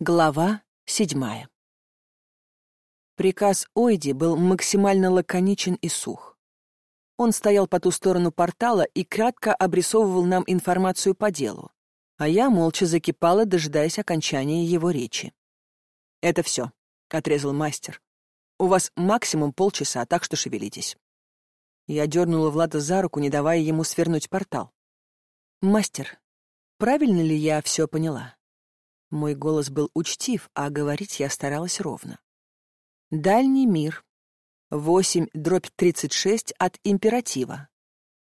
Глава седьмая. Приказ Ойди был максимально лаконичен и сух. Он стоял по ту сторону портала и кратко обрисовывал нам информацию по делу, а я молча закипала, дожидаясь окончания его речи. «Это все», — отрезал мастер. «У вас максимум полчаса, так что шевелитесь». Я дернула Влада за руку, не давая ему свернуть портал. «Мастер, правильно ли я все поняла?» Мой голос был учтив, а говорить я старалась ровно. Дальний мир. 8 дробь 36 от императива.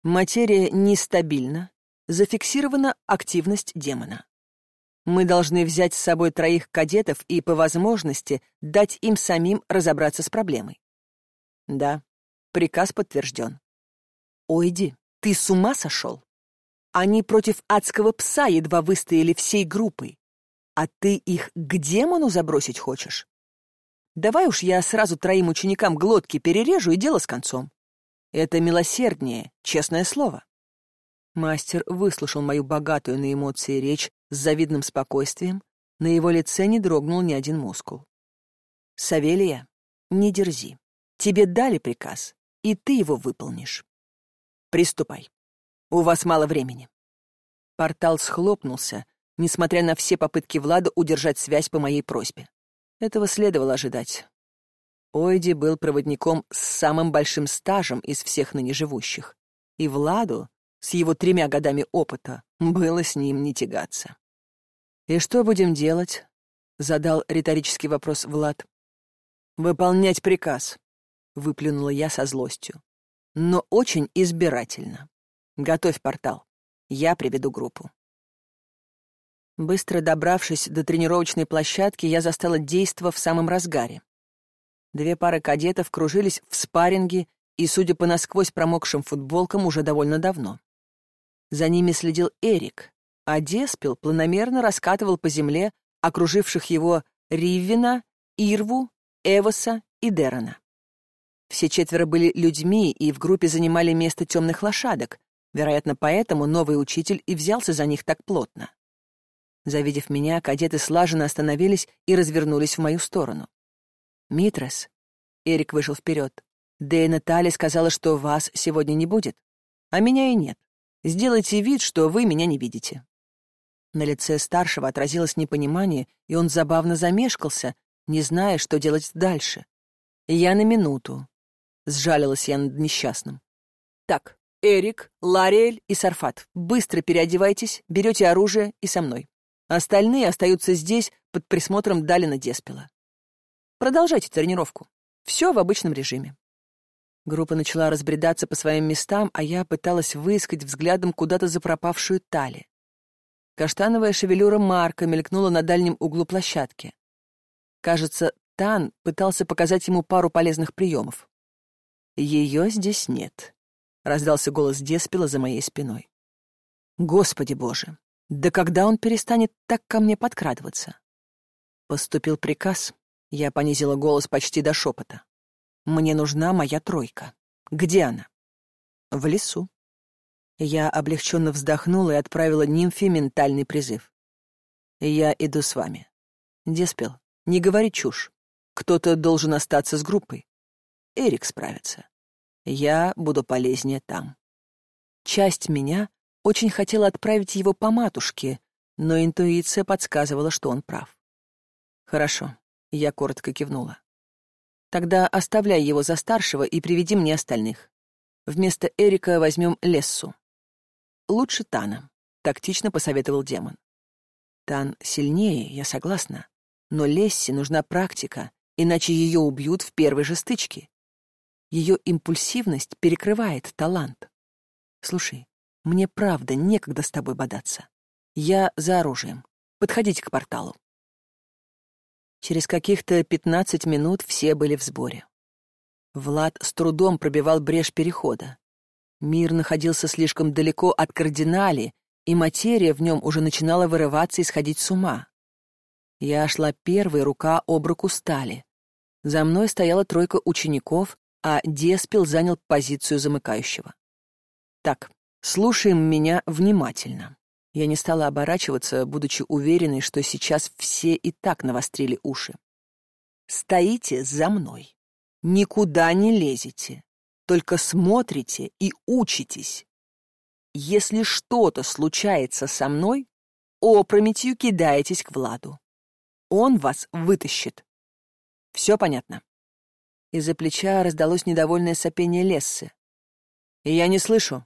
Материя нестабильна. Зафиксирована активность демона. Мы должны взять с собой троих кадетов и, по возможности, дать им самим разобраться с проблемой. Да, приказ подтвержден. Ойди, ты с ума сошел? Они против адского пса едва выстояли всей группой. А ты их к демону забросить хочешь? Давай уж я сразу троим ученикам глотки перережу и дело с концом. Это милосерднее, честное слово. Мастер выслушал мою богатую на эмоции речь с завидным спокойствием, на его лице не дрогнул ни один мускул. «Савелия, не дерзи. Тебе дали приказ, и ты его выполнишь. Приступай. У вас мало времени». Портал схлопнулся, несмотря на все попытки Влада удержать связь по моей просьбе. Этого следовало ожидать. Ойди был проводником с самым большим стажем из всех ныне живущих, и Владу, с его тремя годами опыта, было с ним не тягаться. «И что будем делать?» — задал риторический вопрос Влад. «Выполнять приказ», — выплюнула я со злостью. «Но очень избирательно. Готовь портал. Я приведу группу». Быстро добравшись до тренировочной площадки, я застала действо в самом разгаре. Две пары кадетов кружились в спарринге и, судя по насквозь промокшим футболкам, уже довольно давно. За ними следил Эрик, а Деспил планомерно раскатывал по земле окруживших его Риввина, Ирву, Эвоса и Дерона. Все четверо были людьми и в группе занимали место темных лошадок, вероятно, поэтому новый учитель и взялся за них так плотно. Завидев меня, кадеты слаженно остановились и развернулись в мою сторону. «Митрес», — Эрик вышел вперед, — «да и Наталья сказала, что вас сегодня не будет, а меня и нет. Сделайте вид, что вы меня не видите». На лице старшего отразилось непонимание, и он забавно замешкался, не зная, что делать дальше. «Я на минуту», — сжалилась я над несчастным. «Так, Эрик, Лариэль и Сарфат, быстро переодевайтесь, берете оружие и со мной. Остальные остаются здесь под присмотром Далина Деспела. Продолжайте тренировку. Все в обычном режиме. Группа начала разбредаться по своим местам, а я пыталась выискать взглядом куда-то запропавшую Тали. Каштановая шевелюра Марка мелькнула на дальнем углу площадки. Кажется, Тан пытался показать ему пару полезных приемов. «Ее здесь нет», — раздался голос Деспела за моей спиной. «Господи боже, да когда он перестанет так ко мне подкрадываться? Поступил приказ. Я понизила голос почти до шепота. Мне нужна моя тройка. Где она? В лесу. Я облегченно вздохнула и отправила нимфе ментальный призыв. Я иду с вами. Деспел, не говори чушь. Кто-то должен остаться с группой. Эрик справится. Я буду полезнее там. Часть меня очень хотела отправить его по матушке, но интуиция подсказывала, что он прав. «Хорошо», — я коротко кивнула. «Тогда оставляй его за старшего и приведи мне остальных. Вместо Эрика возьмем Лессу. Лучше Тана», — тактично посоветовал демон. «Тан сильнее, я согласна, но Лессе нужна практика, иначе ее убьют в первой же стычке. Ее импульсивность перекрывает талант. Слушай, мне правда некогда с тобой бодаться. Я за оружием. Подходите к порталу. Через каких-то пятнадцать минут все были в сборе. Влад с трудом пробивал брешь перехода. Мир находился слишком далеко от кардинали, и материя в нем уже начинала вырываться и сходить с ума. Я шла первой, рука об руку стали. За мной стояла тройка учеников, а Деспил занял позицию замыкающего. Так, Слушаем меня внимательно. Я не стала оборачиваться, будучи уверенной, что сейчас все и так навострили уши. «Стоите за мной. Никуда не лезете. Только смотрите и учитесь. Если что-то случается со мной, опрометью кидаетесь к Владу. Он вас вытащит. Все понятно?» Из-за плеча раздалось недовольное сопение Лессы. «Я не слышу».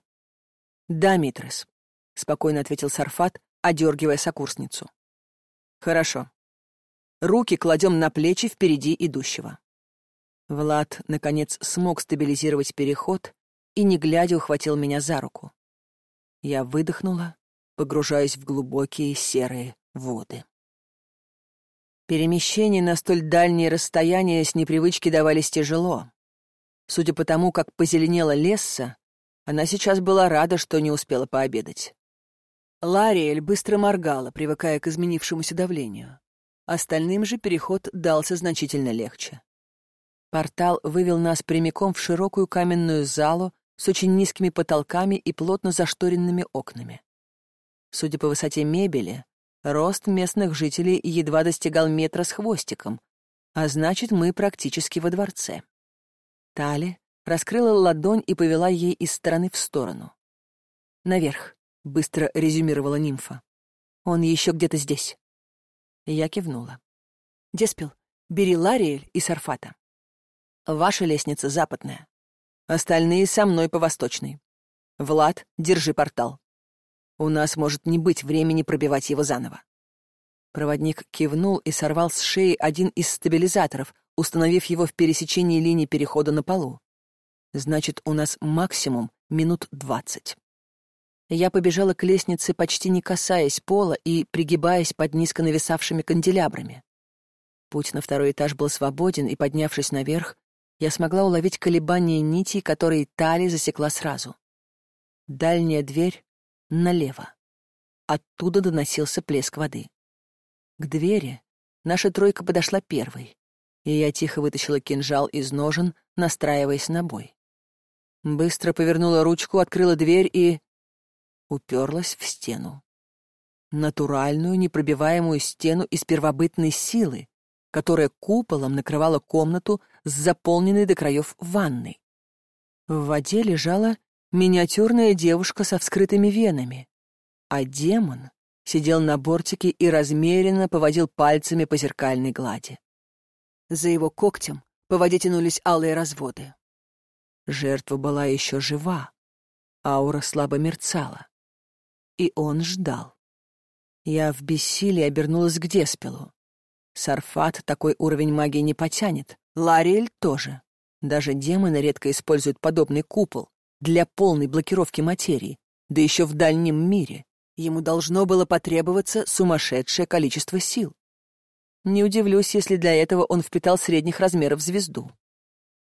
«Да, Митрес», — спокойно ответил Сарфат, одергивая сокурсницу. «Хорошо. Руки кладем на плечи впереди идущего». Влад, наконец, смог стабилизировать переход и, не глядя, ухватил меня за руку. Я выдохнула, погружаясь в глубокие серые воды. Перемещения на столь дальние расстояния с непривычки давались тяжело. Судя по тому, как позеленела Лесса, она сейчас была рада, что не успела пообедать. Лариэль быстро моргала, привыкая к изменившемуся давлению. Остальным же переход дался значительно легче. Портал вывел нас прямиком в широкую каменную залу с очень низкими потолками и плотно зашторенными окнами. Судя по высоте мебели, рост местных жителей едва достигал метра с хвостиком, а значит, мы практически во дворце. Тали раскрыла ладонь и повела ей из стороны в сторону. «Наверх», — быстро резюмировала нимфа. «Он еще где-то здесь». Я кивнула. «Деспел, бери Лариэль и Сарфата. Ваша лестница западная. Остальные со мной по восточной. Влад, держи портал. У нас может не быть времени пробивать его заново». Проводник кивнул и сорвал с шеи один из стабилизаторов, установив его в пересечении линии перехода на полу. Значит, у нас максимум минут двадцать. Я побежала к лестнице, почти не касаясь пола и пригибаясь под низко нависавшими канделябрами. Путь на второй этаж был свободен, и, поднявшись наверх, я смогла уловить колебания нитей, которые Тали засекла сразу. Дальняя дверь налево. Оттуда доносился плеск воды. К двери наша тройка подошла первой, и я тихо вытащила кинжал из ножен, настраиваясь на бой. Быстро повернула ручку, открыла дверь и... уперлась в стену. Натуральную, непробиваемую стену из первобытной силы, которая куполом накрывала комнату с заполненной до краев ванной. В воде лежала миниатюрная девушка со вскрытыми венами, а демон сидел на бортике и размеренно поводил пальцами по зеркальной глади. За его когтем по воде тянулись алые разводы. Жертва была еще жива. Аура слабо мерцала. И он ждал. Я в бессилии обернулась к Деспелу. Сарфат такой уровень магии не потянет. Лариэль тоже. Даже демоны редко используют подобный купол для полной блокировки материи, да еще в дальнем мире. Ему должно было потребоваться сумасшедшее количество сил. Не удивлюсь, если для этого он впитал средних размеров звезду.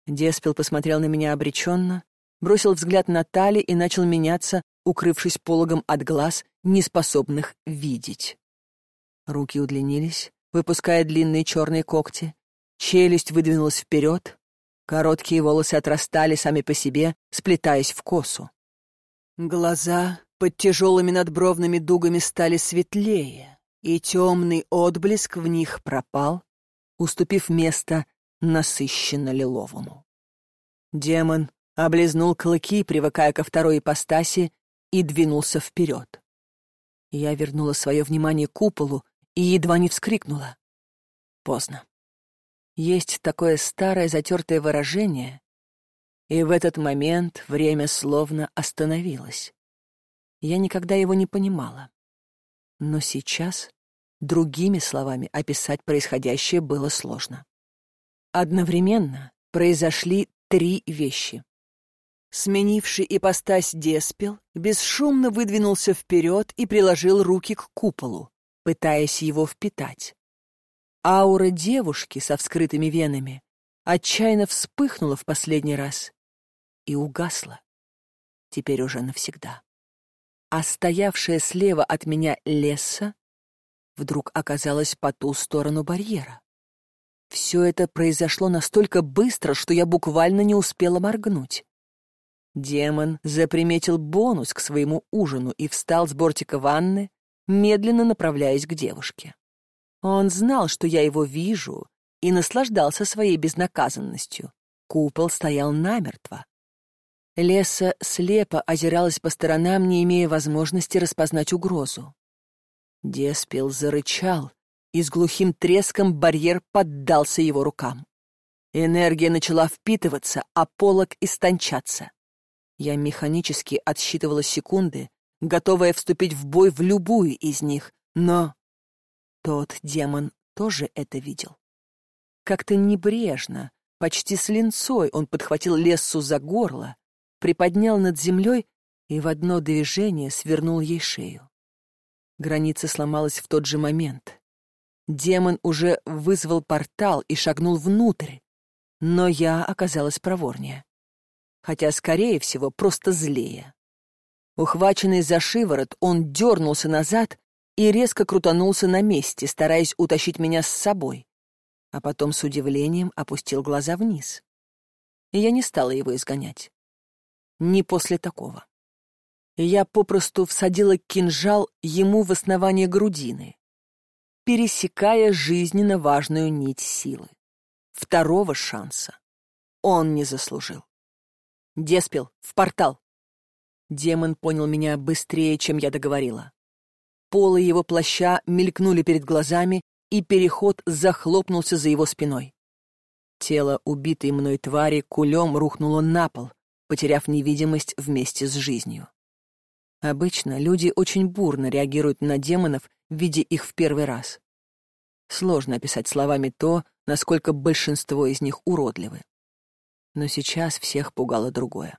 Деспел посмотрел на меня обреченно, бросил взгляд на Тали и начал меняться, укрывшись пологом от глаз, неспособных видеть. Руки удлинились, выпуская длинные черные когти, челюсть выдвинулась вперед, короткие волосы отрастали сами по себе, сплетаясь в косу. Глаза под тяжелыми надбровными дугами стали светлее, и темный отблеск в них пропал, уступив место насыщенно-лиловому. Демон облизнул клыки, привыкая ко второй ипостаси, и двинулся вперед. Я вернула свое внимание к куполу и едва не вскрикнула. Поздно. Есть такое старое затертое выражение, и в этот момент время словно остановилось. Я никогда его не понимала. Но сейчас другими словами описать происходящее было сложно. Одновременно произошли три вещи. Сменивший ипостась Деспел бесшумно выдвинулся вперед и приложил руки к куполу, пытаясь его впитать. Аура девушки со вскрытыми венами отчаянно вспыхнула в последний раз и угасла. Теперь уже навсегда. А стоявшая слева от меня Лесса вдруг оказалась по ту сторону барьера. Все это произошло настолько быстро, что я буквально не успела моргнуть. Демон заприметил бонус к своему ужину и встал с бортика ванны, медленно направляясь к девушке. Он знал, что я его вижу, и наслаждался своей безнаказанностью. Купол стоял намертво. Леса слепо озиралась по сторонам, не имея возможности распознать угрозу. Деспел зарычал, и с глухим треском барьер поддался его рукам. Энергия начала впитываться, а полог истончаться. Я механически отсчитывала секунды, готовая вступить в бой в любую из них, но тот демон тоже это видел. Как-то небрежно, почти с линцой он подхватил Лессу за горло, приподнял над землей и в одно движение свернул ей шею. Граница сломалась в тот же момент. Демон уже вызвал портал и шагнул внутрь, но я оказалась проворнее. Хотя, скорее всего, просто злее. Ухваченный за шиворот, он дернулся назад и резко крутанулся на месте, стараясь утащить меня с собой, а потом с удивлением опустил глаза вниз. И я не стала его изгонять. Не после такого. Я попросту всадила кинжал ему в основание грудины, пересекая жизненно важную нить силы. Второго шанса он не заслужил. Деспел, в портал. Демон понял меня быстрее, чем я договорила. Полы его плаща мелькнули перед глазами, и переход захлопнулся за его спиной. Тело убитой мной твари кулем рухнуло на пол, потеряв невидимость вместе с жизнью. Обычно люди очень бурно реагируют на демонов, видя их в первый раз. Сложно описать словами то, насколько большинство из них уродливы. Но сейчас всех пугало другое.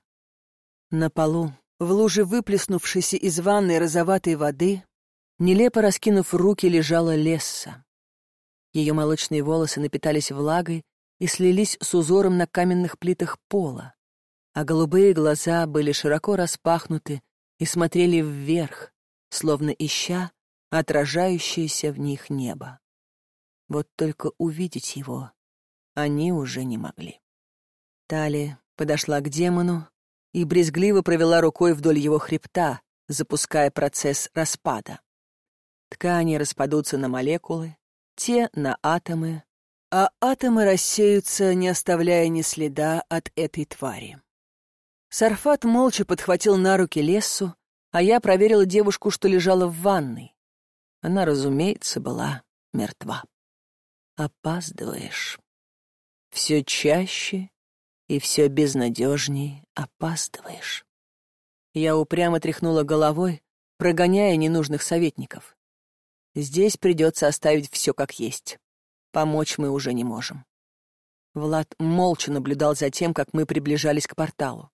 На полу, в луже выплеснувшейся из ванной розоватой воды, Нелепо раскинув руки, лежала Лесса. Ее молочные волосы напитались влагой и слились с узором на каменных плитах пола, а голубые глаза были широко распахнуты и смотрели вверх, словно ища отражающееся в них небо. Вот только увидеть его они уже не могли. Тали подошла к демону и брезгливо провела рукой вдоль его хребта, запуская процесс распада. Ткани распадутся на молекулы, те — на атомы, а атомы рассеются, не оставляя ни следа от этой твари. Сарфат молча подхватил на руки Лессу, а я проверила девушку, что лежала в ванной. Она, разумеется, была мертва. Опаздываешь. Все чаще и все безнадежней опаздываешь. Я упрямо тряхнула головой, прогоняя ненужных советников. Здесь придется оставить все как есть. Помочь мы уже не можем. Влад молча наблюдал за тем, как мы приближались к порталу.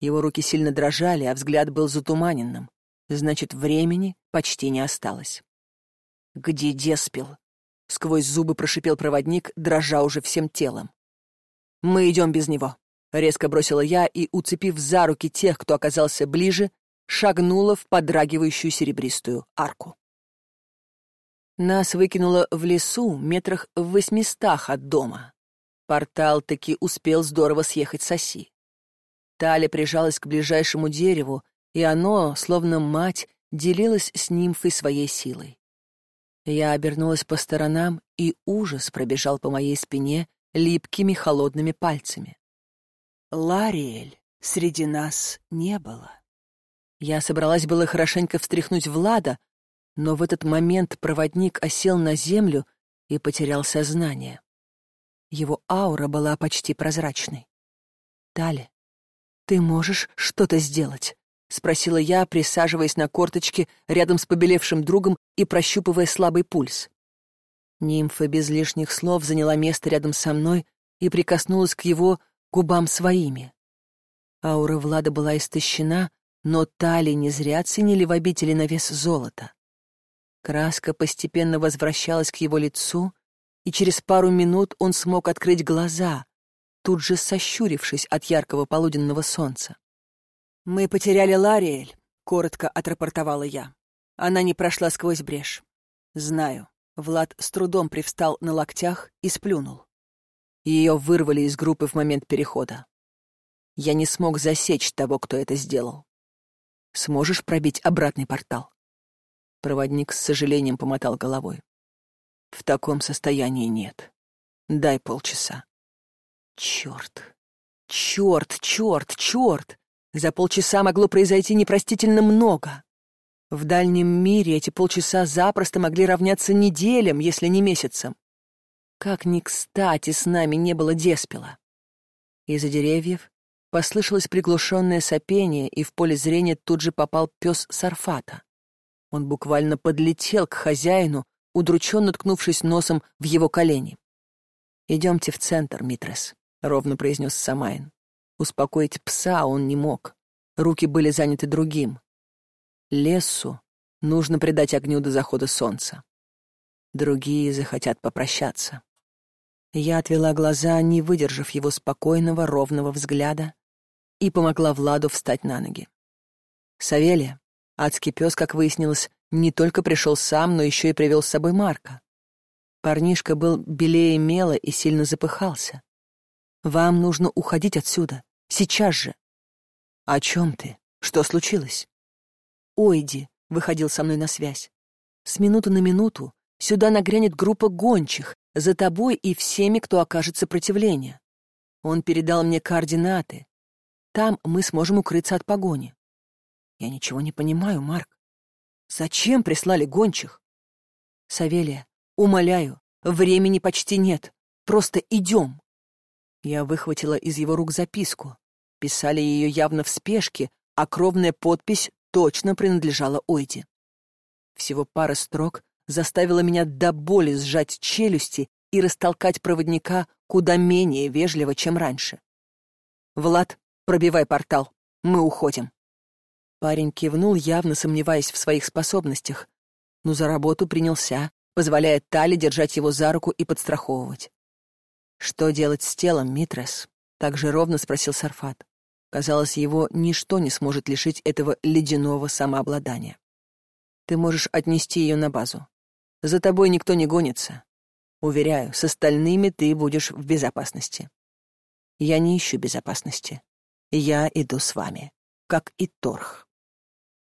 Его руки сильно дрожали, а взгляд был затуманенным. Значит, времени почти не осталось. «Где Деспил?» — сквозь зубы прошипел проводник, дрожа уже всем телом. «Мы идем без него», — резко бросила я и, уцепив за руки тех, кто оказался ближе, шагнула в подрагивающую серебристую арку. Нас выкинуло в лесу метрах в восьмистах от дома. Портал таки успел здорово съехать с оси. Таля прижалась к ближайшему дереву, и оно, словно мать, делилось с нимфой своей силой. Я обернулась по сторонам, и ужас пробежал по моей спине липкими холодными пальцами. Лариэль среди нас не было. Я собралась было хорошенько встряхнуть Влада, но в этот момент проводник осел на землю и потерял сознание. Его аура была почти прозрачной. «Тали, ты можешь что-то сделать?» — спросила я, присаживаясь на корточке рядом с побелевшим другом и прощупывая слабый пульс. Нимфа без лишних слов заняла место рядом со мной и прикоснулась к его губам своими. Аура Влада была истощена, но Тали не зря ценили в обители на вес золота. Краска постепенно возвращалась к его лицу, и через пару минут он смог открыть глаза, тут же сощурившись от яркого полуденного солнца. «Мы потеряли Лариэль», — коротко отрапортовала я. Она не прошла сквозь брешь. «Знаю». Влад с трудом привстал на локтях и сплюнул. Ее вырвали из группы в момент перехода. Я не смог засечь того, кто это сделал. Сможешь пробить обратный портал?» Проводник с сожалением помотал головой. «В таком состоянии нет. Дай полчаса». «Черт! Черт! Черт! Черт! За полчаса могло произойти непростительно много. В дальнем мире эти полчаса запросто могли равняться неделям, если не месяцам. Как ни кстати с нами не было деспела. Из-за деревьев послышалось приглушенное сопение, и в поле зрения тут же попал пес Сарфата. Он буквально подлетел к хозяину, удрученно ткнувшись носом в его колени. «Идемте в центр, Митрес», — ровно произнес Самайн. Успокоить пса он не мог. Руки были заняты другим. Лесу нужно придать огню до захода солнца. Другие захотят попрощаться. Я отвела глаза, не выдержав его спокойного, ровного взгляда, и помогла Владу встать на ноги. Савелия, адский пес, как выяснилось, не только пришел сам, но еще и привел с собой Марка. Парнишка был белее мела и сильно запыхался. Вам нужно уходить отсюда. Сейчас же. О чем ты? Что случилось? Ойди выходил со мной на связь. С минуты на минуту сюда нагрянет группа гончих, за тобой и всеми, кто окажет сопротивление. Он передал мне координаты. Там мы сможем укрыться от погони. Я ничего не понимаю, Марк. Зачем прислали гончих? Савелия, умоляю, времени почти нет. Просто идем. Я выхватила из его рук записку. Писали ее явно в спешке, а кровная подпись точно принадлежала Ойде. Всего пара строк заставила меня до боли сжать челюсти и растолкать проводника куда менее вежливо, чем раньше. «Влад, пробивай портал. Мы уходим». Парень кивнул, явно сомневаясь в своих способностях, но за работу принялся, позволяя Тали держать его за руку и подстраховывать. «Что делать с телом, Митрес?» — так же ровно спросил Сарфат. Казалось, его ничто не сможет лишить этого ледяного самообладания. «Ты можешь отнести ее на базу. За тобой никто не гонится. Уверяю, с остальными ты будешь в безопасности. Я не ищу безопасности. Я иду с вами, как и Торх».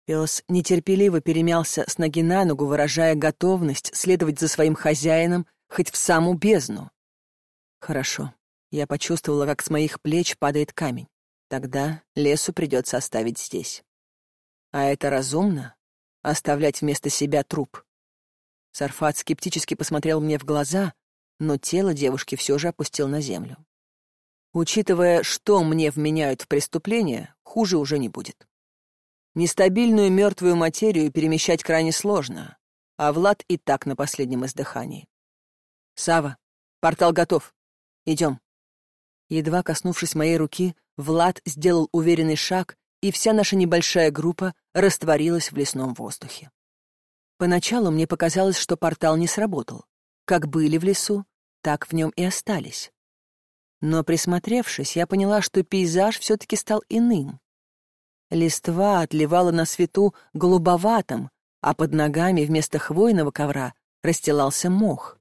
Пес нетерпеливо перемялся с ноги на ногу, выражая готовность следовать за своим хозяином хоть в саму бездну. Хорошо. Я почувствовала, как с моих плеч падает камень. Тогда лесу придется оставить здесь. А это разумно? Оставлять вместо себя труп? Сарфат скептически посмотрел мне в глаза, но тело девушки все же опустил на землю. Учитывая, что мне вменяют в преступление, хуже уже не будет. Нестабильную мертвую материю перемещать крайне сложно, а Влад и так на последнем издыхании. Сава, портал готов. Идем. Едва коснувшись моей руки, Влад сделал уверенный шаг, и вся наша небольшая группа растворилась в лесном воздухе. Поначалу мне показалось, что портал не сработал. Как были в лесу, так в нем и остались. Но присмотревшись, я поняла, что пейзаж все-таки стал иным. Листва отливала на свету голубоватым, а под ногами вместо хвойного ковра расстилался мох.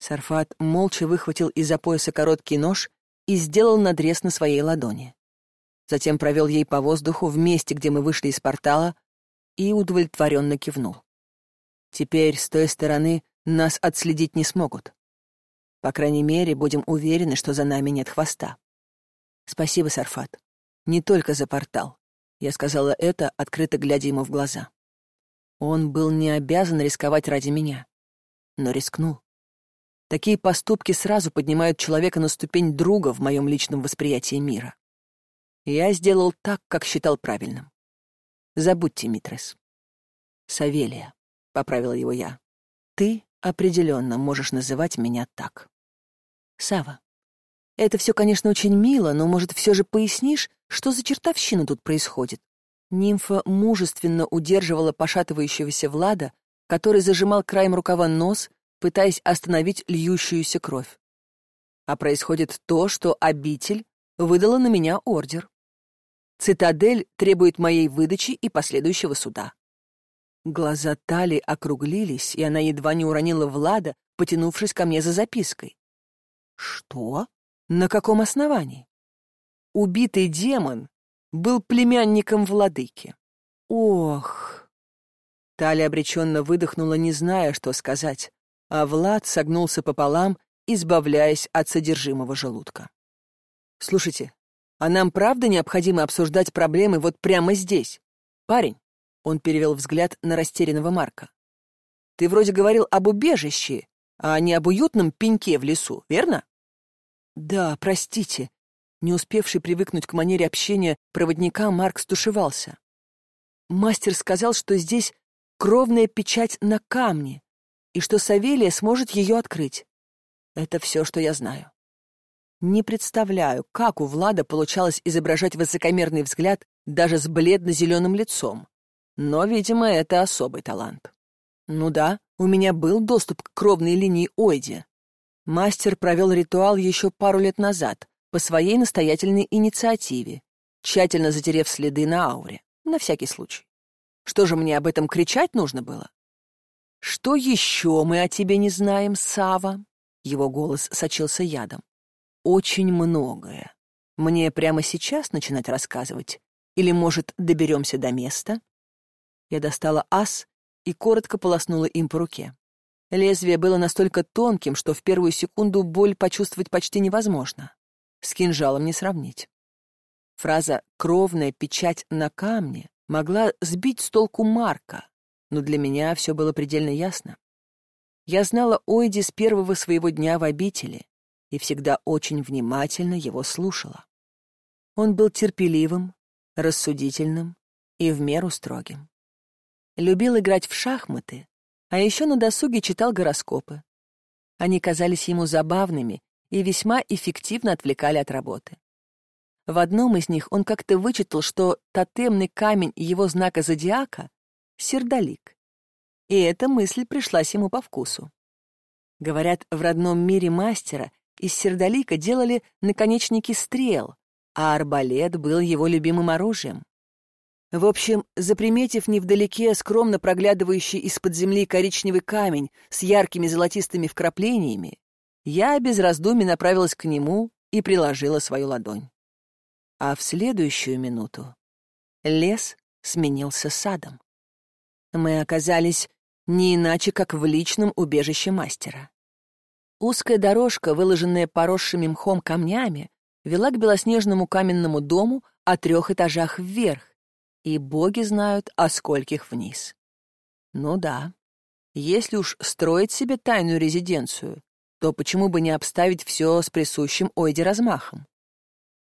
Сарфат молча выхватил из-за пояса короткий нож и сделал надрез на своей ладони. Затем провел ей по воздуху в месте, где мы вышли из портала, и удовлетворенно кивнул. Теперь с той стороны нас отследить не смогут. По крайней мере, будем уверены, что за нами нет хвоста. Спасибо, Сарфат. Не только за портал. Я сказала это, открыто глядя ему в глаза. Он был не обязан рисковать ради меня, но рискнул. Такие поступки сразу поднимают человека на ступень друга в моем личном восприятии мира. Я сделал так, как считал правильным. Забудьте, Митрес. Савелия, — поправила его я. Ты определенно можешь называть меня так. Сава, это все, конечно, очень мило, но, может, все же пояснишь, что за чертовщина тут происходит? Нимфа мужественно удерживала пошатывающегося Влада, который зажимал краем рукава нос пытаясь остановить льющуюся кровь. А происходит то, что обитель выдала на меня ордер. Цитадель требует моей выдачи и последующего суда. Глаза Тали округлились, и она едва не уронила Влада, потянувшись ко мне за запиской. Что? На каком основании? убитый демон был племянником владыки. Ох! Таля обреченно выдохнула, не зная, что сказать, а Влад согнулся пополам, избавляясь от содержимого желудка. «Слушайте, а нам правда необходимо обсуждать проблемы вот прямо здесь? Парень?» Он перевел взгляд на растерянного Марка. «Ты вроде говорил об убежище, а не об уютном пеньке в лесу, верно?» «Да, простите». Не успевший привыкнуть к манере общения проводника, Марк стушевался. Мастер сказал, что здесь кровная печать на камне, и что Савелия сможет ее открыть. Это все, что я знаю. Не представляю, как у Влада получалось изображать высокомерный взгляд даже с бледно-зеленым лицом. Но, видимо, это особый талант. Ну да, у меня был доступ к кровной линии Ойди, Мастер провел ритуал еще пару лет назад, по своей настоятельной инициативе, тщательно затерев следы на ауре, на всякий случай. Что же мне об этом кричать нужно было? «Что еще мы о тебе не знаем, Сава? Его голос сочился ядом. «Очень многое. Мне прямо сейчас начинать рассказывать? Или, может, доберемся до места?» Я достала ас и коротко полоснула им по руке. Лезвие было настолько тонким, что в первую секунду боль почувствовать почти невозможно. С кинжалом не сравнить. Фраза «кровная печать на камне» могла сбить с толку Марка, но для меня все было предельно ясно. Я знала Ойди с первого своего дня в обители и всегда очень внимательно его слушала. Он был терпеливым, рассудительным и в меру строгим. Любил играть в шахматы, а еще на досуге читал гороскопы. Они казались ему забавными и весьма эффективно отвлекали от работы. В одном из них он как-то вычитал, что тотемный камень его знака зодиака — сердолик. И эта мысль пришлась ему по вкусу. Говорят, в родном мире мастера из сердолика делали наконечники стрел, а арбалет был его любимым оружием. В общем, заприметив невдалеке скромно проглядывающий из-под земли коричневый камень с яркими золотистыми вкраплениями, я без раздумий направилась к нему и приложила свою ладонь. А в следующую минуту лес сменился садом. Мы оказались не иначе, как в личном убежище мастера. Узкая дорожка, выложенная поросшими мхом камнями, вела к белоснежному каменному дому о трех этажах вверх, и боги знают, о скольких вниз. Ну да, если уж строить себе тайную резиденцию, то почему бы не обставить все с присущим Ойде размахом?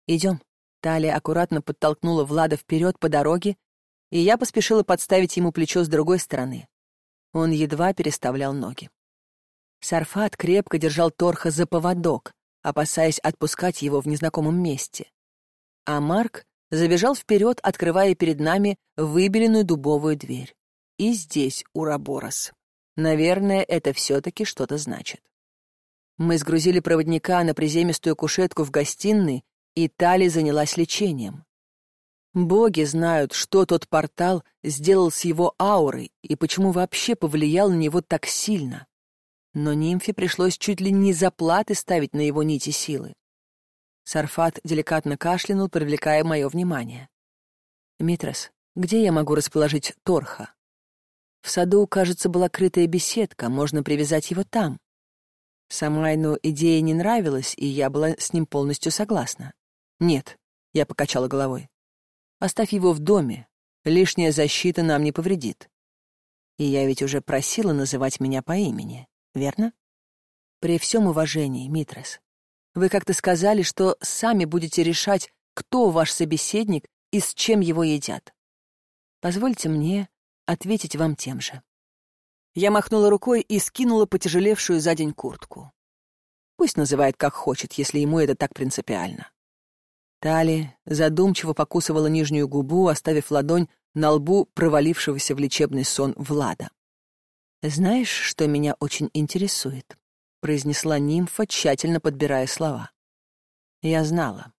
Идем. Талия аккуратно подтолкнула Влада вперед по дороге, и я поспешила подставить ему плечо с другой стороны. Он едва переставлял ноги. Сарфат крепко держал Торха за поводок, опасаясь отпускать его в незнакомом месте. А Марк забежал вперед, открывая перед нами выбеленную дубовую дверь. И здесь Ураборос. Наверное, это все-таки что-то значит. Мы сгрузили проводника на приземистую кушетку в гостиной, и Тали занялась лечением. Боги знают, что тот портал сделал с его аурой и почему вообще повлиял на него так сильно. Но нимфе пришлось чуть ли не заплаты ставить на его нити силы. Сарфат деликатно кашлянул, привлекая мое внимание. «Митрос, где я могу расположить торха?» В саду, кажется, была крытая беседка, можно привязать его там. Самайну идея не нравилась, и я была с ним полностью согласна. «Нет», — я покачала головой. «Оставь его в доме, лишняя защита нам не повредит. И я ведь уже просила называть меня по имени, верно? При всем уважении, Митрос, вы как-то сказали, что сами будете решать, кто ваш собеседник и с чем его едят. Позвольте мне ответить вам тем же. Я махнула рукой и скинула потяжелевшую за день куртку. Пусть называет как хочет, если ему это так принципиально. Тали задумчиво покусывала нижнюю губу, оставив ладонь на лбу провалившегося в лечебный сон Влада. «Знаешь, что меня очень интересует?» — произнесла нимфа, тщательно подбирая слова. Я знала,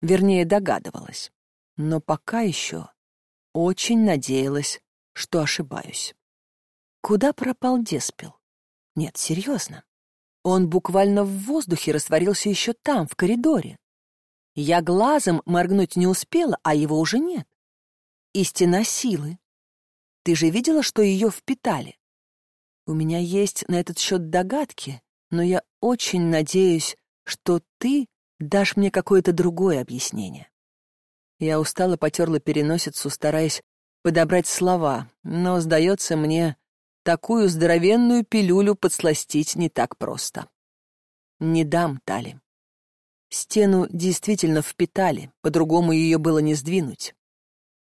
вернее, догадывалась, но пока еще очень надеялась, что ошибаюсь. Куда пропал Деспел? Нет, серьезно. Он буквально в воздухе растворился еще там, в коридоре. Я глазом моргнуть не успела, а его уже нет. И стена силы. Ты же видела, что ее впитали? У меня есть на этот счет догадки, но я очень надеюсь, что ты дашь мне какое-то другое объяснение. Я устало потерла переносицу, стараясь подобрать слова, но, сдается мне, такую здоровенную пилюлю подсластить не так просто. Не дам, Тали. Стену действительно впитали, по-другому ее было не сдвинуть.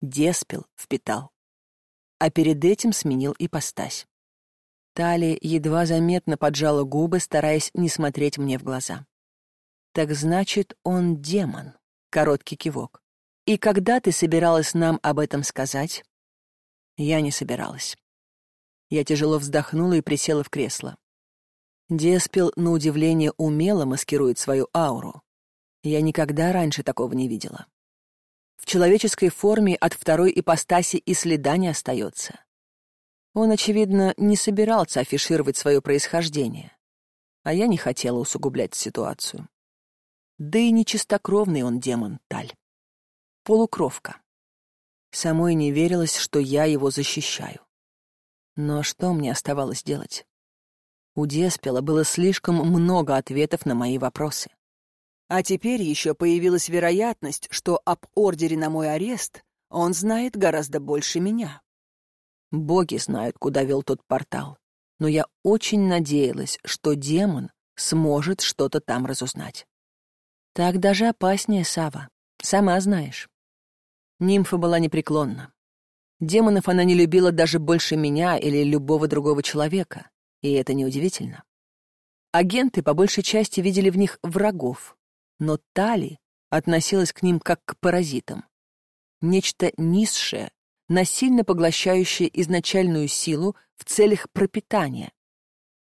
Деспел впитал. А перед этим сменил ипостась. Тали едва заметно поджала губы, стараясь не смотреть мне в глаза. «Так значит, он демон», — короткий кивок. «И когда ты собиралась нам об этом сказать?» Я не собиралась. Я тяжело вздохнула и присела в кресло. Деспел, на удивление, умело маскирует свою ауру. Я никогда раньше такого не видела. В человеческой форме от второй ипостаси и следа не остается. Он, очевидно, не собирался афишировать свое происхождение, а я не хотела усугублять ситуацию. Да и не чистокровный он демон, Таль. Полукровка. Самой не верилось, что я его защищаю. Но что мне оставалось делать? У Деспела было слишком много ответов на мои вопросы. А теперь еще появилась вероятность, что об ордере на мой арест он знает гораздо больше меня. Боги знают, куда вел тот портал, но я очень надеялась, что демон сможет что-то там разузнать. Так даже опаснее, Сава, сама знаешь. Нимфа была непреклонна. Демонов она не любила даже больше меня или любого другого человека, и это неудивительно. Агенты по большей части видели в них врагов, но Тали относилась к ним как к паразитам. Нечто низшее, насильно поглощающее изначальную силу в целях пропитания.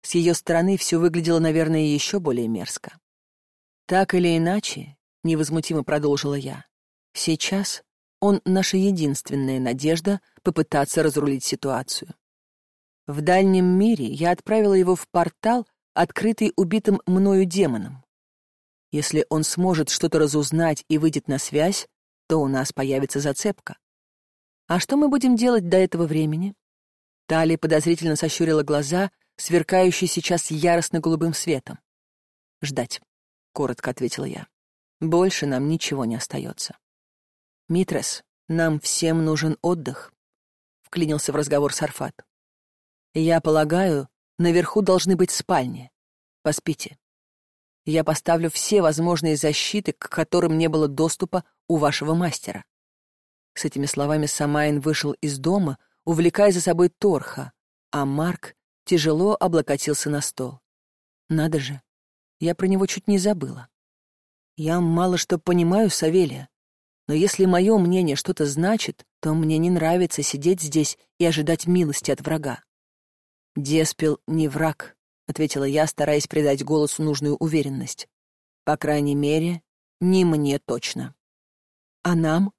С ее стороны все выглядело, наверное, еще более мерзко. «Так или иначе», — невозмутимо продолжила я, — «сейчас он наша единственная надежда попытаться разрулить ситуацию. В дальнем мире я отправила его в портал, открытый убитым мною демоном. Если он сможет что-то разузнать и выйдет на связь, то у нас появится зацепка. А что мы будем делать до этого времени? Тали подозрительно сощурила глаза, сверкающие сейчас яростно-голубым светом. «Ждать», — коротко ответила я. «Больше нам ничего не остается». «Митрес, нам всем нужен отдых», — вклинился в разговор Сарфат. «Я полагаю, наверху должны быть спальни. Поспите. Я поставлю все возможные защиты, к которым не было доступа у вашего мастера. С этими словами Самайн вышел из дома, увлекая за собой Торха, а Марк тяжело облокотился на стол. Надо же, я про него чуть не забыла. Я мало что понимаю, Савелия, но если мое мнение что-то значит, то мне не нравится сидеть здесь и ожидать милости от врага. Деспел не враг, ответила я, стараясь придать голосу нужную уверенность. По крайней мере, не мне точно. А нам?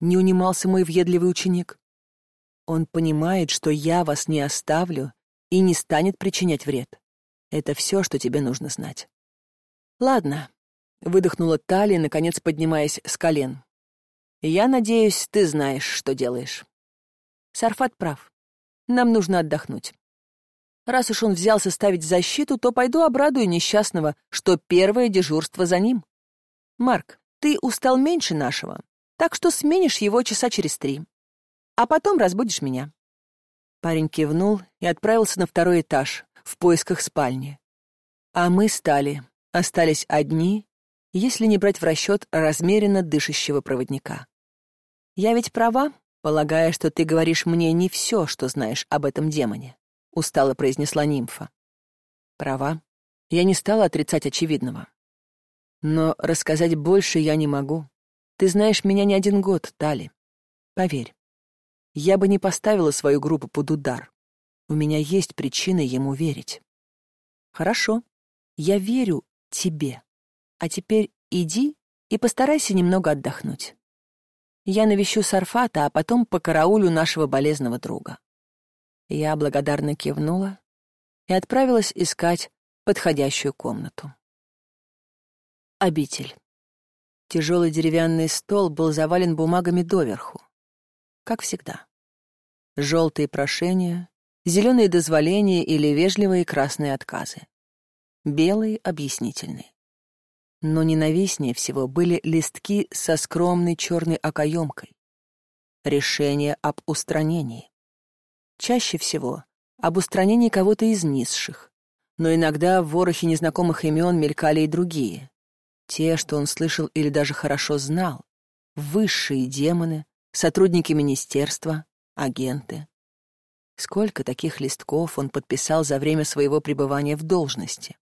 Не унимался мой въедливый ученик. Он понимает, что я вас не оставлю и не станет причинять вред. Это все, что тебе нужно знать. Ладно, выдохнула Тали, наконец поднимаясь с колен. Я надеюсь, ты знаешь, что делаешь. Сарфат прав. Нам нужно отдохнуть. Раз уж он взялся ставить защиту, то пойду обрадую несчастного, что первое дежурство за ним. Марк, ты устал меньше нашего, так что сменишь его часа через три. А потом разбудишь меня». Парень кивнул и отправился на второй этаж, в поисках спальни. А мы стали, остались одни, если не брать в расчет размеренно дышащего проводника. Я ведь права, полагая, что ты говоришь мне не все, что знаешь об этом демоне. — устало произнесла нимфа. «Права. Я не стала отрицать очевидного. Но рассказать больше я не могу. Ты знаешь меня не один год, Тали. Поверь, я бы не поставила свою группу под удар. У меня есть причины ему верить. Хорошо, я верю тебе. А теперь иди и постарайся немного отдохнуть. Я навещу Сарфата, а потом по караулю нашего болезного друга. Я благодарно кивнула и отправилась искать подходящую комнату. Обитель. Тяжелый деревянный стол был завален бумагами доверху. Как всегда. Желтые прошения, зеленые дозволения или вежливые красные отказы. Белые — объяснительные. Но ненавистнее всего были листки со скромной черной окоемкой. Решение об устранении чаще всего об устранении кого-то из низших. Но иногда в ворохе незнакомых имен мелькали и другие. Те, что он слышал или даже хорошо знал. Высшие демоны, сотрудники министерства, агенты. Сколько таких листков он подписал за время своего пребывания в должности?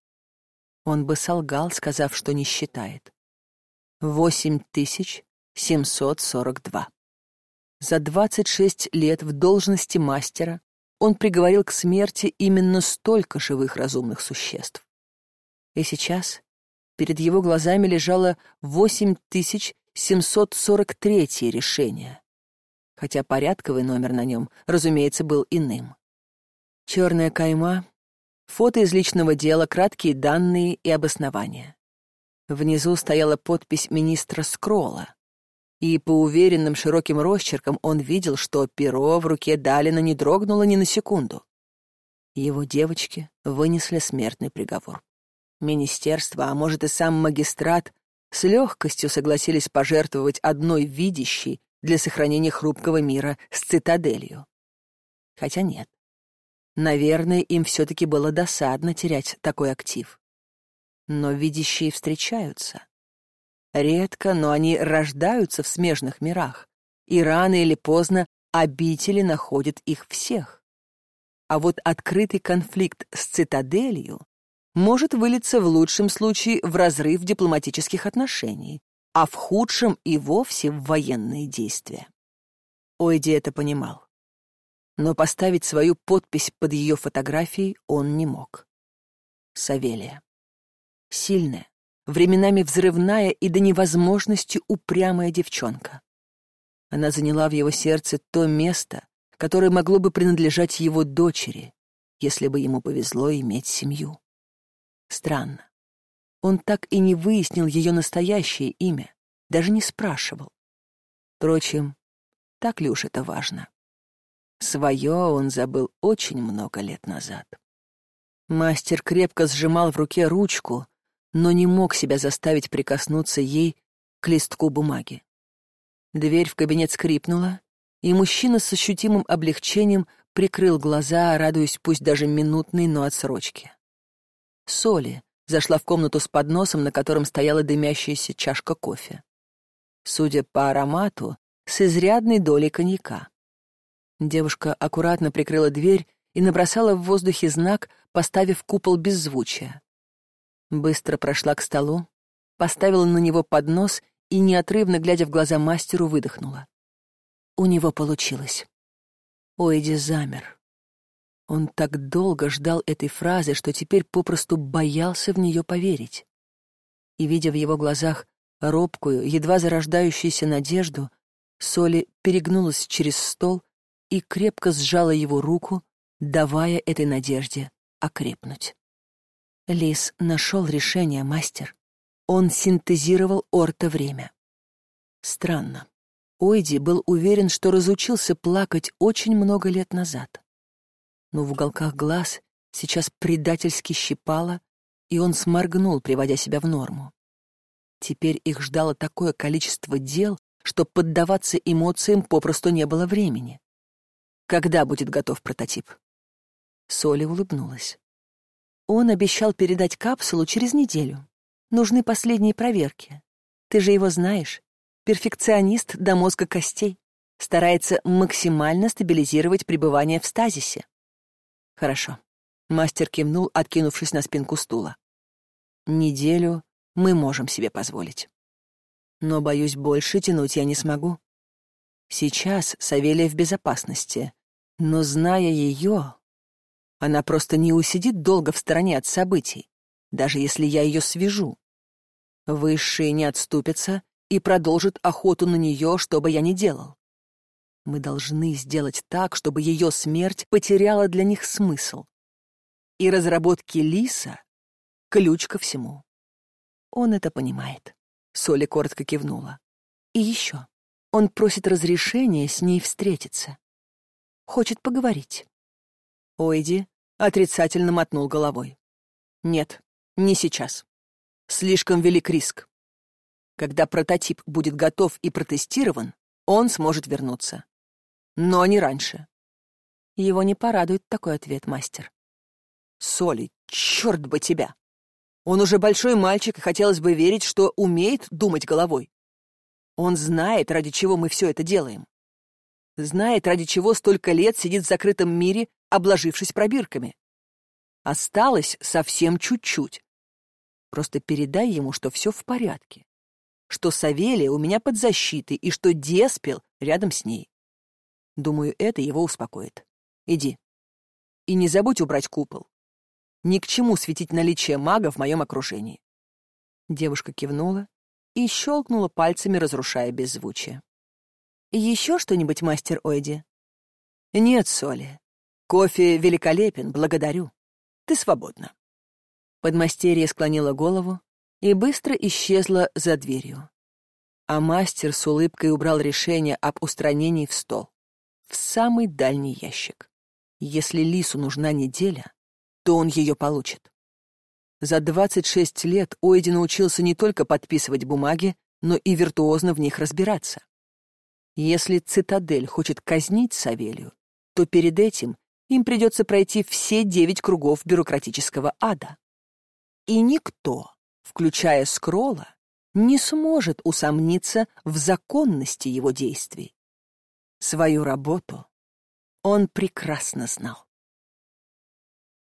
Он бы солгал, сказав, что не считает. 8742. За двадцать шесть лет в должности мастера он приговорил к смерти именно столько живых разумных существ. И сейчас перед его глазами лежало 8743 решение, хотя порядковый номер на нем, разумеется, был иным. Черная кайма, фото из личного дела, краткие данные и обоснования. Внизу стояла подпись министра Скролла, и по уверенным широким росчеркам он видел, что перо в руке Далина не дрогнуло ни на секунду. Его девочки вынесли смертный приговор. Министерство, а может и сам магистрат, с легкостью согласились пожертвовать одной видящей для сохранения хрупкого мира с цитаделью. Хотя нет. Наверное, им все-таки было досадно терять такой актив. Но видящие встречаются. Редко, но они рождаются в смежных мирах, и рано или поздно обители находят их всех. А вот открытый конфликт с цитаделью может вылиться в лучшем случае в разрыв дипломатических отношений, а в худшем и вовсе в военные действия. Ойди это понимал. Но поставить свою подпись под ее фотографией он не мог. Савелия. Сильная, временами взрывная и до невозможности упрямая девчонка. Она заняла в его сердце то место, которое могло бы принадлежать его дочери, если бы ему повезло иметь семью. Странно. Он так и не выяснил ее настоящее имя, даже не спрашивал. Впрочем, так ли уж это важно? Свое он забыл очень много лет назад. Мастер крепко сжимал в руке ручку, но не мог себя заставить прикоснуться ей к листку бумаги. Дверь в кабинет скрипнула, и мужчина с ощутимым облегчением прикрыл глаза, радуясь пусть даже минутной, но отсрочке. Соли зашла в комнату с подносом, на котором стояла дымящаяся чашка кофе. Судя по аромату, с изрядной долей коньяка. Девушка аккуратно прикрыла дверь и набросала в воздухе знак, поставив купол беззвучия. Быстро прошла к столу, поставила на него поднос и, неотрывно глядя в глаза мастеру, выдохнула. У него получилось. Ойди замер. Он так долго ждал этой фразы, что теперь попросту боялся в нее поверить. И, видя в его глазах робкую, едва зарождающуюся надежду, Соли перегнулась через стол и крепко сжала его руку, давая этой надежде окрепнуть. Лис нашел решение, мастер. Он синтезировал орто-время. Странно. Ойди был уверен, что разучился плакать очень много лет назад. Но в уголках глаз сейчас предательски щипало, и он сморгнул, приводя себя в норму. Теперь их ждало такое количество дел, что поддаваться эмоциям попросту не было времени. Когда будет готов прототип? Соли улыбнулась. Он обещал передать капсулу через неделю. Нужны последние проверки. Ты же его знаешь. Перфекционист до мозга костей. Старается максимально стабилизировать пребывание в стазисе. Хорошо. Мастер кивнул, откинувшись на спинку стула. Неделю мы можем себе позволить. Но, боюсь, больше тянуть я не смогу. Сейчас Савелия в безопасности, но, зная ее, она просто не усидит долго в стороне от событий, даже если я ее свяжу. Высшие не отступятся и продолжат охоту на нее, что бы я ни делал. Мы должны сделать так, чтобы ее смерть потеряла для них смысл. И разработки Лиса — ключ ко всему. Он это понимает. Соли коротко кивнула. И еще. Он просит разрешения с ней встретиться. Хочет поговорить. Ойди отрицательно мотнул головой. Нет, не сейчас. Слишком велик риск. Когда прототип будет готов и протестирован, он сможет вернуться. Но не раньше. Его не порадует такой ответ, мастер. Соли, черт бы тебя! Он уже большой мальчик, и хотелось бы верить, что умеет думать головой. Он знает, ради чего мы все это делаем. Знает, ради чего столько лет сидит в закрытом мире, обложившись пробирками. Осталось совсем чуть-чуть. Просто передай ему, что все в порядке. Что Савелия у меня под защитой и что Деспел рядом с ней. Думаю, это его успокоит. Иди. И не забудь убрать купол. Ни к чему светить наличие мага в моем окружении. Девушка кивнула и щелкнула пальцами, разрушая беззвучие. «Еще что-нибудь, мастер Ойди?» «Нет, Соли. Кофе великолепен, благодарю. Ты свободна». Подмастерье склонила голову и быстро исчезла за дверью. А мастер с улыбкой убрал решение об устранении в стол, в самый дальний ящик. Если лису нужна неделя, то он ее получит. За 26 лет Ойди научился не только подписывать бумаги, но и виртуозно в них разбираться. Если цитадель хочет казнить Савелию, то перед этим им придется пройти все девять кругов бюрократического ада. И никто, включая Скролла, не сможет усомниться в законности его действий. Свою работу он прекрасно знал.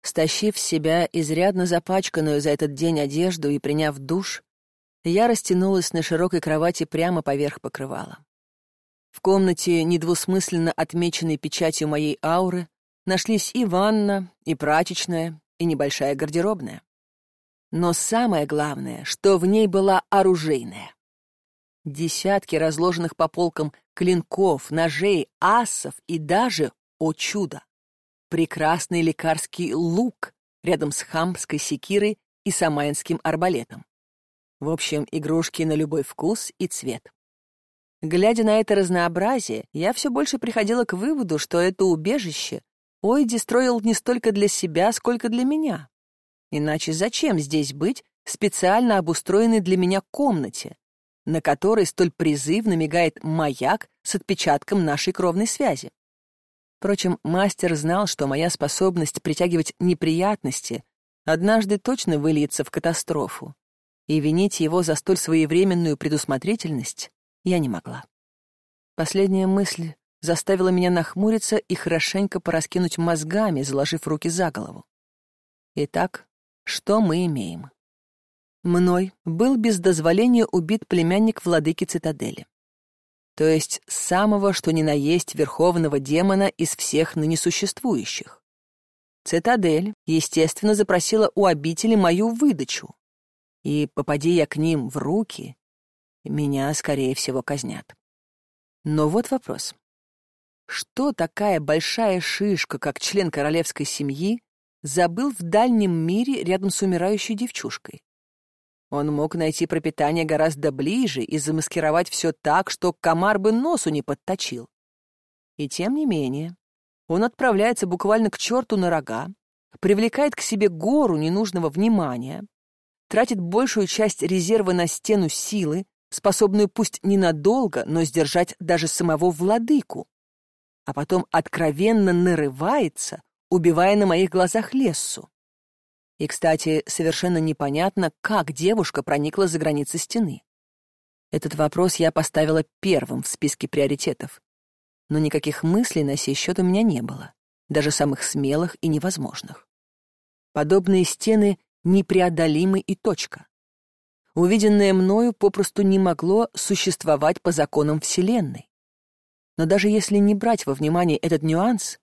Стащив с себя изрядно запачканную за этот день одежду и приняв душ, я растянулась на широкой кровати прямо поверх покрывала. В комнате, недвусмысленно отмеченной печатью моей ауры, нашлись и ванна, и прачечная, и небольшая гардеробная. Но самое главное, что в ней была оружейная. Десятки разложенных по полкам клинков, ножей, асов и даже, о чудо, прекрасный лекарский лук рядом с хамской секирой и самайнским арбалетом. В общем, игрушки на любой вкус и цвет. Глядя на это разнообразие, я все больше приходила к выводу, что это убежище Ойди строил не столько для себя, сколько для меня. Иначе зачем здесь быть специально обустроенной для меня комнате, на которой столь призывно мигает маяк с отпечатком нашей кровной связи? Впрочем, мастер знал, что моя способность притягивать неприятности однажды точно выльется в катастрофу, и винить его за столь своевременную предусмотрительность я не могла. Последняя мысль заставила меня нахмуриться и хорошенько пораскинуть мозгами, заложив руки за голову. Итак, что мы имеем? Мной был без дозволения убит племянник владыки цитадели то есть самого, что ни на есть, верховного демона из всех ныне существующих. Цитадель, естественно, запросила у обители мою выдачу, и, попади я к ним в руки, меня, скорее всего, казнят. Но вот вопрос. Что такая большая шишка, как член королевской семьи, забыл в дальнем мире рядом с умирающей девчушкой? Он мог найти пропитание гораздо ближе и замаскировать все так, что комар бы носу не подточил. И тем не менее, он отправляется буквально к черту на рога, привлекает к себе гору ненужного внимания, тратит большую часть резерва на стену силы, способную пусть ненадолго, но сдержать даже самого владыку, а потом откровенно нарывается, убивая на моих глазах Лессу. И, кстати, совершенно непонятно, как девушка проникла за границы стены. Этот вопрос я поставила первым в списке приоритетов. Но никаких мыслей на сей счет у меня не было, даже самых смелых и невозможных. Подобные стены непреодолимы и точка. Увиденное мною попросту не могло существовать по законам Вселенной. Но даже если не брать во внимание этот нюанс,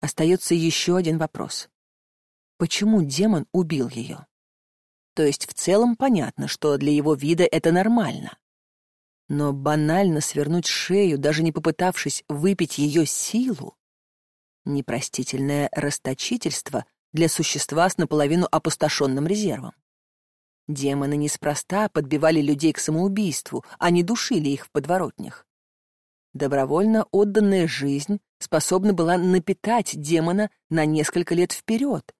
остается еще один вопрос почему демон убил ее. То есть в целом понятно, что для его вида это нормально. Но банально свернуть шею, даже не попытавшись выпить ее силу, непростительное расточительство для существа с наполовину опустошенным резервом. Демоны неспроста подбивали людей к самоубийству, а не душили их в подворотнях. Добровольно отданная жизнь способна была напитать демона на несколько лет вперед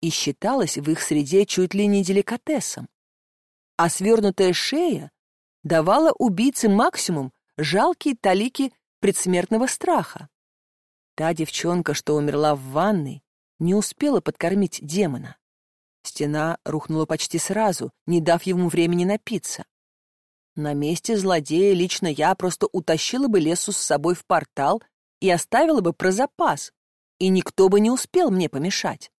и считалась в их среде чуть ли не деликатесом. А свернутая шея давала убийце максимум жалкие талики предсмертного страха. Та девчонка, что умерла в ванной, не успела подкормить демона. Стена рухнула почти сразу, не дав ему времени напиться. На месте злодея лично я просто утащила бы лесу с собой в портал и оставила бы про запас, и никто бы не успел мне помешать.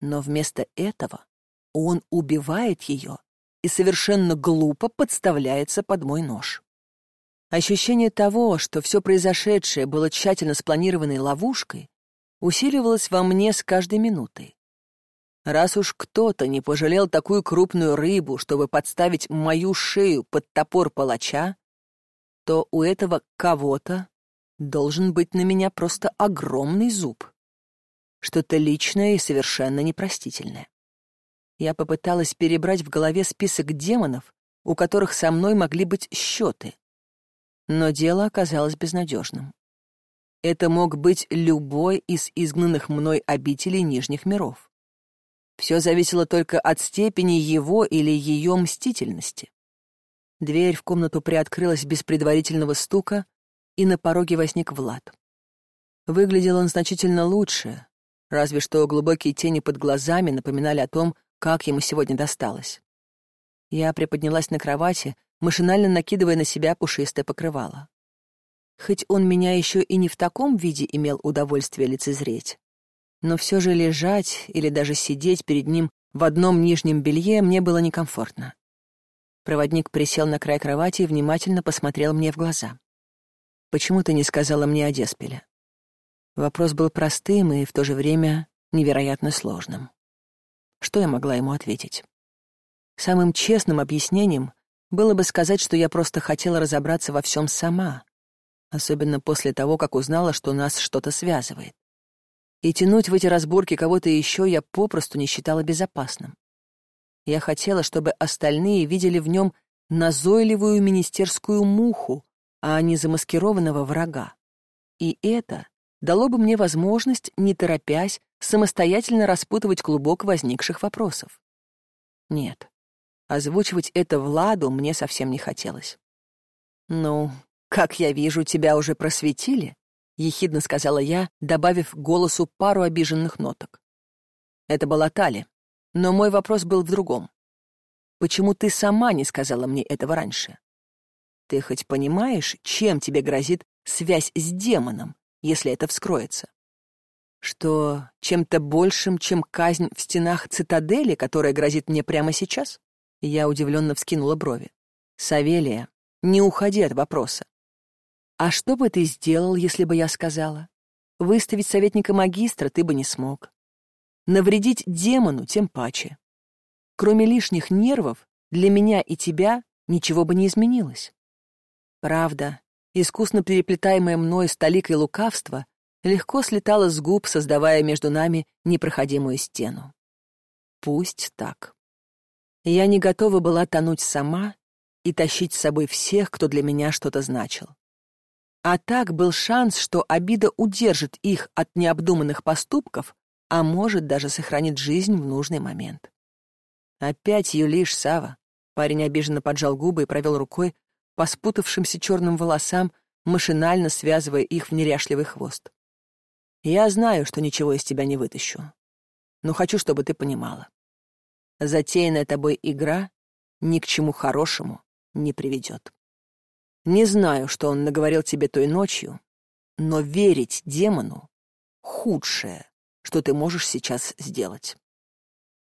Но вместо этого он убивает ее и совершенно глупо подставляется под мой нож. Ощущение того, что все произошедшее было тщательно спланированной ловушкой, усиливалось во мне с каждой минутой. Раз уж кто-то не пожалел такую крупную рыбу, чтобы подставить мою шею под топор палача, то у этого кого-то должен быть на меня просто огромный зуб. Что-то личное и совершенно непростительное. Я попыталась перебрать в голове список демонов, у которых со мной могли быть счеты. Но дело оказалось безнадежным. Это мог быть любой из изгнанных мной обителей Нижних миров. Все зависело только от степени его или ее мстительности. Дверь в комнату приоткрылась без предварительного стука, и на пороге возник Влад. Выглядел он значительно лучше, разве что глубокие тени под глазами напоминали о том, как ему сегодня досталось. Я приподнялась на кровати, машинально накидывая на себя пушистое покрывало. Хоть он меня еще и не в таком виде имел удовольствие лицезреть, но все же лежать или даже сидеть перед ним в одном нижнем белье мне было некомфортно. Проводник присел на край кровати и внимательно посмотрел мне в глаза. «Почему ты не сказала мне о Деспеле?» Вопрос был простым и в то же время невероятно сложным. Что я могла ему ответить? Самым честным объяснением было бы сказать, что я просто хотела разобраться во всем сама, особенно после того, как узнала, что нас что-то связывает и тянуть в эти разборки кого-то еще я попросту не считала безопасным. Я хотела, чтобы остальные видели в нем назойливую министерскую муху, а не замаскированного врага. И это дало бы мне возможность, не торопясь, самостоятельно распутывать клубок возникших вопросов. Нет, озвучивать это Владу мне совсем не хотелось. «Ну, как я вижу, тебя уже просветили?» — ехидно сказала я, добавив голосу пару обиженных ноток. Это была Тали, но мой вопрос был в другом. Почему ты сама не сказала мне этого раньше? Ты хоть понимаешь, чем тебе грозит связь с демоном, если это вскроется? Что чем-то большим, чем казнь в стенах цитадели, которая грозит мне прямо сейчас? Я удивленно вскинула брови. Савелия, не уходи от вопроса. А что бы ты сделал, если бы я сказала? Выставить советника магистра ты бы не смог. Навредить демону тем паче. Кроме лишних нервов, для меня и тебя ничего бы не изменилось. Правда, искусно переплетаемое мной столикой лукавства легко слетало с губ, создавая между нами непроходимую стену. Пусть так. Я не готова была тонуть сама и тащить с собой всех, кто для меня что-то значил. А так был шанс, что обида удержит их от необдуманных поступков, а может даже сохранит жизнь в нужный момент. Опять юлишь, Сава. Парень обиженно поджал губы и провел рукой по спутавшимся черным волосам, машинально связывая их в неряшливый хвост. Я знаю, что ничего из тебя не вытащу. Но хочу, чтобы ты понимала. Затеянная тобой игра ни к чему хорошему не приведет. Не знаю, что он наговорил тебе той ночью, но верить демону — худшее, что ты можешь сейчас сделать.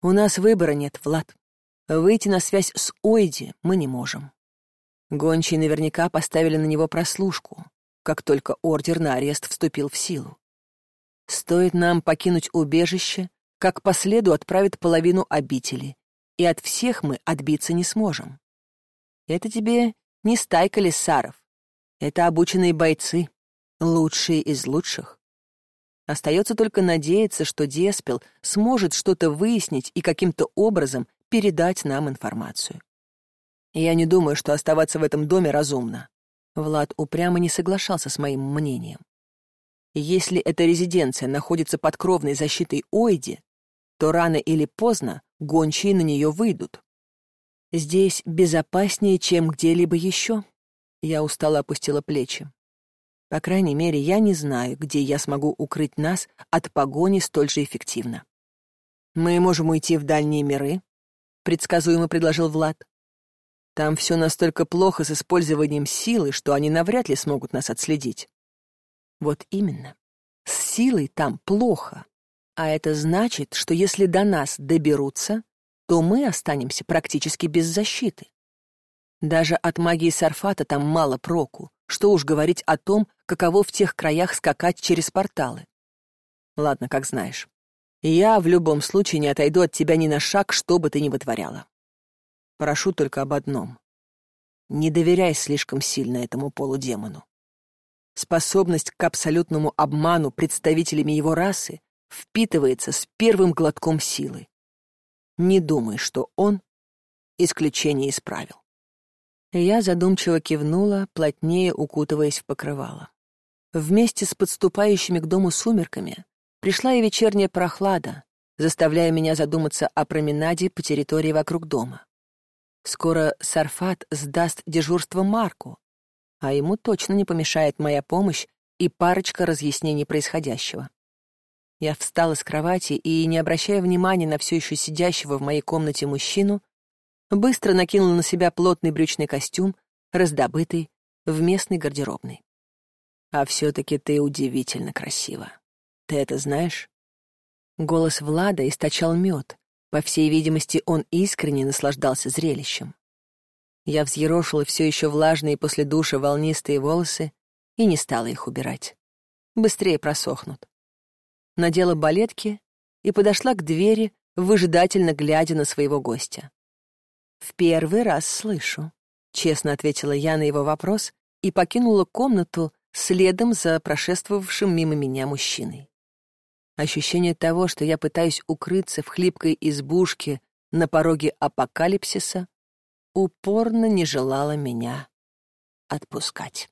У нас выбора нет, Влад. Выйти на связь с Ойди мы не можем. Гончие наверняка поставили на него прослушку, как только ордер на арест вступил в силу. Стоит нам покинуть убежище, как по следу отправят половину обители, и от всех мы отбиться не сможем. Это тебе не стайка лиссаров. Это обученные бойцы, лучшие из лучших. Остается только надеяться, что Деспел сможет что-то выяснить и каким-то образом передать нам информацию. Я не думаю, что оставаться в этом доме разумно. Влад упрямо не соглашался с моим мнением. Если эта резиденция находится под кровной защитой Ойди, то рано или поздно гончие на нее выйдут. Здесь безопаснее, чем где-либо еще. Я устало опустила плечи. По крайней мере, я не знаю, где я смогу укрыть нас от погони столь же эффективно. Мы можем уйти в дальние миры, предсказуемо предложил Влад. Там все настолько плохо с использованием силы, что они навряд ли смогут нас отследить. Вот именно. С силой там плохо. А это значит, что если до нас доберутся, то мы останемся практически без защиты. Даже от магии Сарфата там мало проку, что уж говорить о том, каково в тех краях скакать через порталы. Ладно, как знаешь. Я в любом случае не отойду от тебя ни на шаг, что бы ты ни вытворяла. Прошу только об одном. Не доверяй слишком сильно этому полудемону. Способность к абсолютному обману представителями его расы впитывается с первым глотком силы. Не думай, что он исключение исправил. Я задумчиво кивнула, плотнее укутываясь в покрывало. Вместе с подступающими к дому сумерками пришла и вечерняя прохлада, заставляя меня задуматься о променаде по территории вокруг дома. Скоро Сарфат сдаст дежурство Марку, а ему точно не помешает моя помощь и парочка разъяснений происходящего. Я встала с кровати и, не обращая внимания на все еще сидящего в моей комнате мужчину, быстро накинула на себя плотный брючный костюм, раздобытый в местной гардеробной. «А все-таки ты удивительно красива. Ты это знаешь?» Голос Влада источал мед. По всей видимости, он искренне наслаждался зрелищем. Я взъерошила все еще влажные после душа волнистые волосы и не стала их убирать. Быстрее просохнут надела балетки и подошла к двери, выжидательно глядя на своего гостя. «В первый раз слышу», — честно ответила я на его вопрос и покинула комнату следом за прошествовавшим мимо меня мужчиной. Ощущение того, что я пытаюсь укрыться в хлипкой избушке на пороге апокалипсиса, упорно не желало меня отпускать.